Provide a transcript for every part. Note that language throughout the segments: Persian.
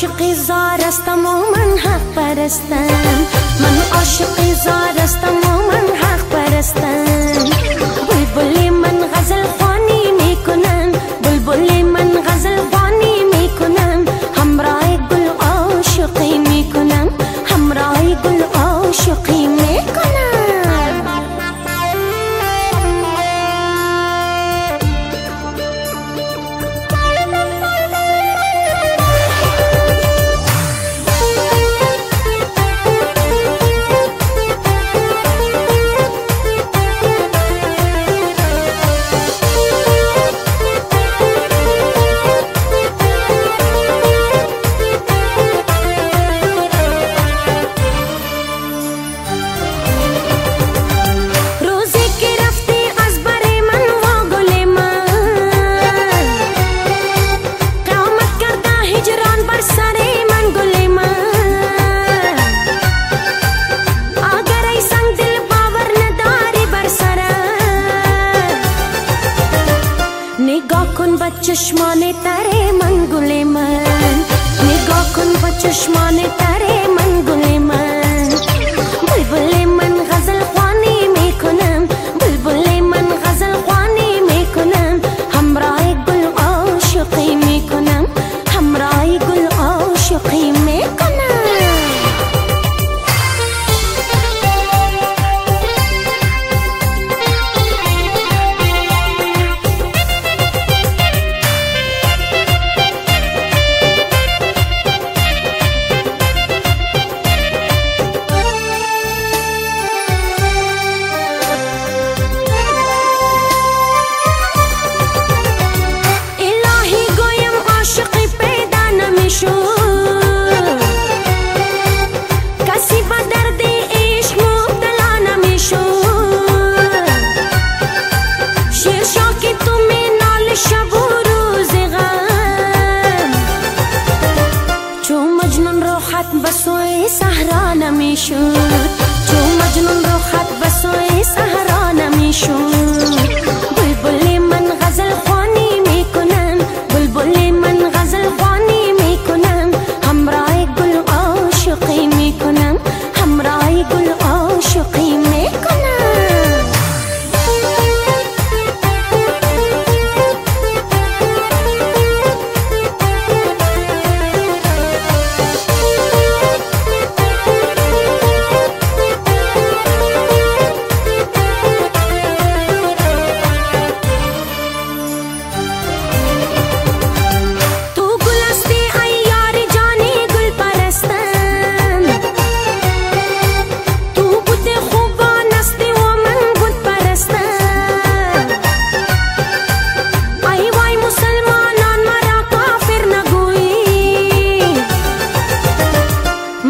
عاشق زارستم و من حق پرستم. من عاشق زارستم चश्माने तारे मंगुले चुष्माने तरे मङ्गलेम निष्माने तारे Soi sarra na mishu Cuma Majnun não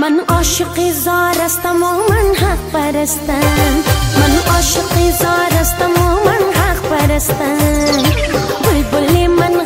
من عاشق زارستم و من حق پرستم. من عاشق زارستم و من حق پرستم. بلبل من